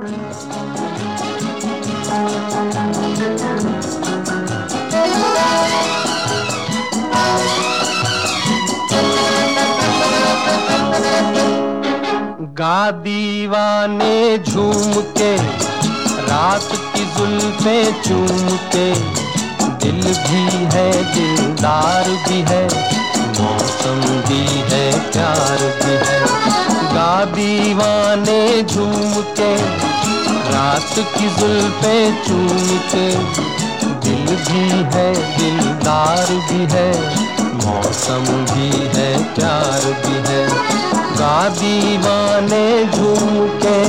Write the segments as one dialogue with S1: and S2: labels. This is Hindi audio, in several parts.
S1: गा दीवाने झूम के रात की जुल्फे चूम के दिल भी है, दिलदार भी है, मौसम रात की जुल्फे चूम के, दिल भी है, दिलदार भी है, मौसम भी है, प्यार भी है। गा दीवाने झूम के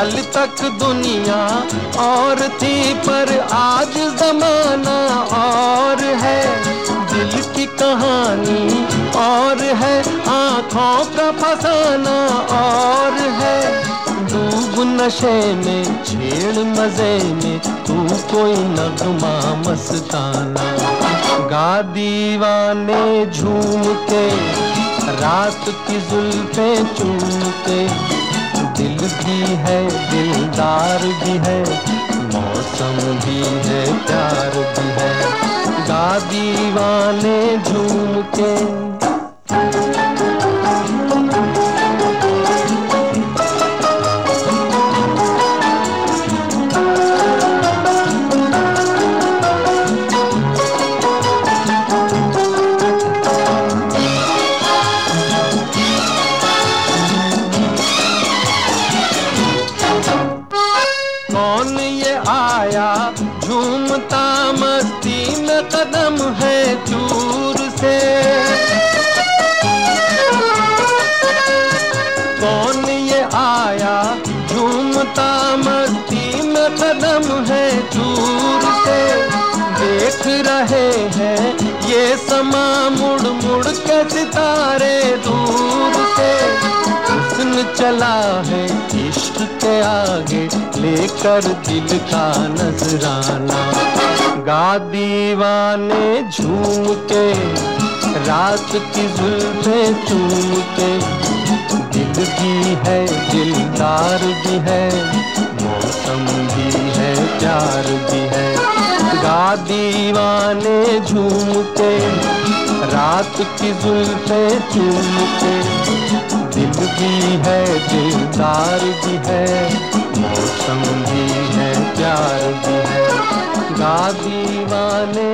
S1: कल तक दुनिया और थी, पर आज जमाना और है। दिल की कहानी और है, आँखों का फसाना और है। डूब नशे में, छेड़ मज़े में, तू कोई नगमा मस्ताना। गा दीवाने झूम के, रात की जुल्फे चूम के। दिल भी है, दिलदार भी है, मौसम भी है, प्यार भी है। गा दीवाने झूम के कदम है चूर से। कौन ये आया झूमता मस्ती में कदम है चूर से? देख रहे हैं ये समा मुड़ मुड़ के सितारे दूर। चला है इश्क के आगे लेकर दिल का नजराना। गा दीवाने झूम के, रात की जुल्फे चूम के। दिल भी है, दिलदार भी है, मौसम भी है, प्यार भी है। गा दीवाने झूम के, रात की जुल्फे चूम के। दिलदार भी है मौसम भी है प्यार भी है। गा दीवाने